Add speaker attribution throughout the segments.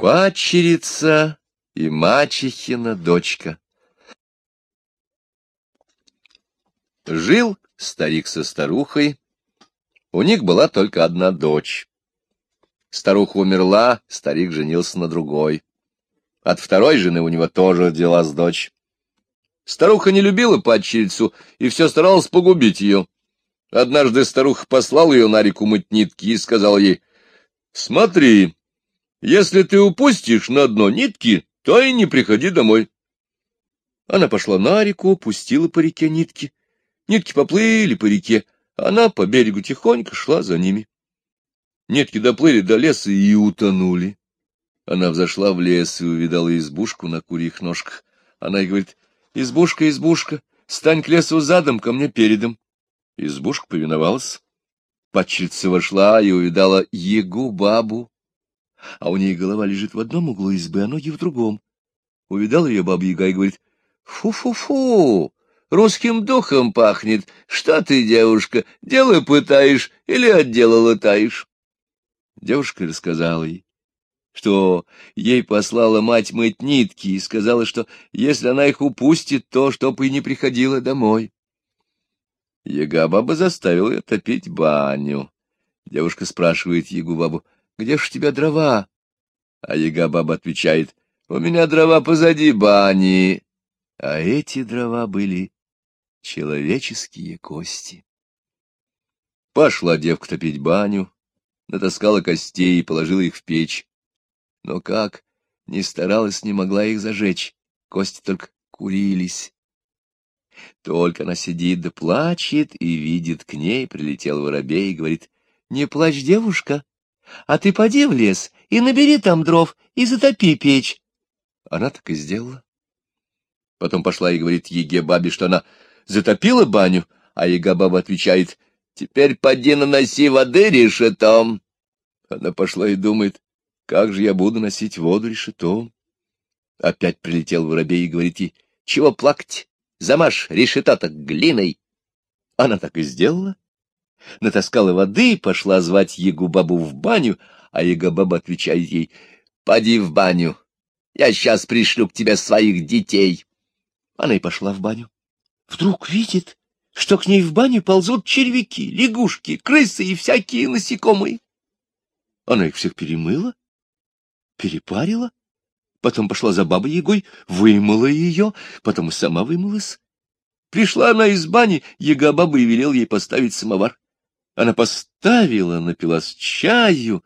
Speaker 1: Падчерица и мачехина дочка. Жил старик со старухой. У них была только одна дочь. Старуха умерла, старик женился на другой. От второй жены у него тоже родилась дочь. Старуха не любила падчерицу и все старалась погубить ее. Однажды старуха послала ее на реку мыть нитки и сказала ей, «Смотри, если ты упустишь на дно нитки, то и не приходи домой. Она пошла на реку, пустила по реке нитки. Нитки поплыли по реке, она по берегу тихонько шла за ними. Нитки доплыли до леса и утонули. Она взошла в лес и увидала избушку на курьих ножках. Она и говорит, «Избушка, избушка, стань к лесу задом, ко мне передом». Избушка повиновалась. Падчерица вошла и увидала Егу-бабу, а у ней голова лежит в одном углу избы, а ноги в другом. Увидал ее баба-яга и говорит, «Фу-фу-фу, русским духом пахнет. Что ты, девушка, дело пытаешь или от дела латаешь?» Девушка рассказала ей, что ей послала мать мыть нитки и сказала, что если она их упустит, то чтоб и не приходила домой. Яга-баба заставила ее топить баню. Девушка спрашивает Ягу-бабу, где ж у тебя дрова? А яга-баба отвечает, у меня дрова позади бани. А эти дрова были человеческие кости. Пошла девка топить баню, натаскала костей и положила их в печь. Но как не старалась, не могла их зажечь, кости только курились. Только она сидит да плачет и видит, к ней прилетел воробей и говорит, — Не плачь, девушка, а ты поди в лес и набери там дров и затопи печь. Она так и сделала. Потом пошла и говорит Еге-бабе, что она затопила баню, а Ега-баба отвечает, «Теперь поди наноси воды решетом». Она пошла и думает, как же я буду носить воду решетом? Опять прилетел воробей и говорит ей, «Чего плакать? Замажь решета-то глиной». Она так и сделала натаскала воды, пошла звать Егу-бабу в баню, а Ега-баба отвечает ей, — Поди в баню, я сейчас пришлю к тебе своих детей. Она и пошла в баню. Вдруг видит, что к ней в баню ползут червяки, лягушки, крысы и всякие насекомые. Она их всех перемыла, перепарила, потом пошла за бабой Егой, вымыла ее, потом и сама вымылась. Пришла она из бани, Ега-баба и велел ей поставить самовар. Она поставила, напилась чаю.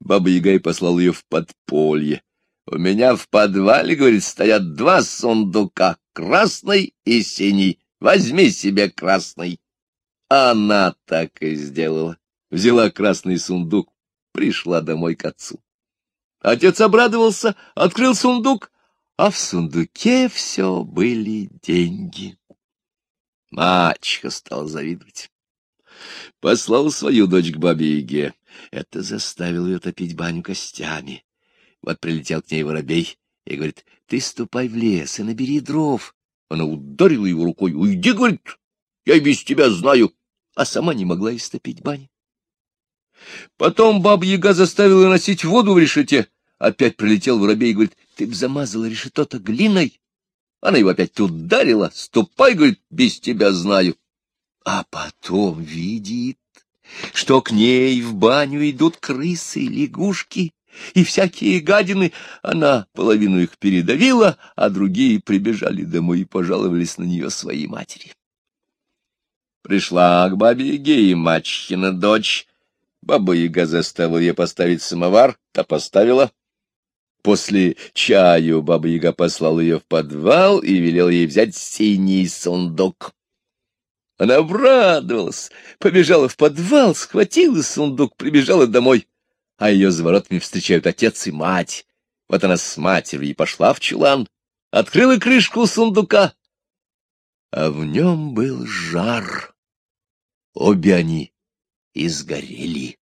Speaker 1: Баба Яга и послал ее в подполье. У меня в подвале, говорит, стоят два сундука, красный и синий. Возьми себе красный. Она так и сделала. Взяла красный сундук, пришла домой к отцу. Отец обрадовался, открыл сундук, а в сундуке все были деньги. Мачеха стала завидовать послал свою дочь к бабе Яге. Это заставило ее топить баню костями. Вот прилетел к ней воробей и говорит, ты ступай в лес и набери дров. Она ударила его рукой. Уйди, говорит, я и без тебя знаю. А сама не могла истопить бани. Потом баба Яга заставила носить воду в решете. Опять прилетел воробей и говорит, ты б замазала решето-то глиной. Она его опять ударила. Ступай, говорит, без тебя знаю а потом видит, что к ней в баню идут крысы, лягушки и всякие гадины. Она половину их передавила, а другие прибежали домой и пожаловались на нее своей матери. Пришла к бабе Яге и мачехина дочь. Баба Яга заставила ее поставить самовар, та поставила. После чаю баба Яга послала ее в подвал и велел ей взять синий сундук. Она обрадовалась, побежала в подвал, схватила сундук, прибежала домой, а ее за воротами встречают отец и мать. Вот она с матерью и пошла в чулан, открыла крышку сундука, а в нем был жар. Обе они изгорели.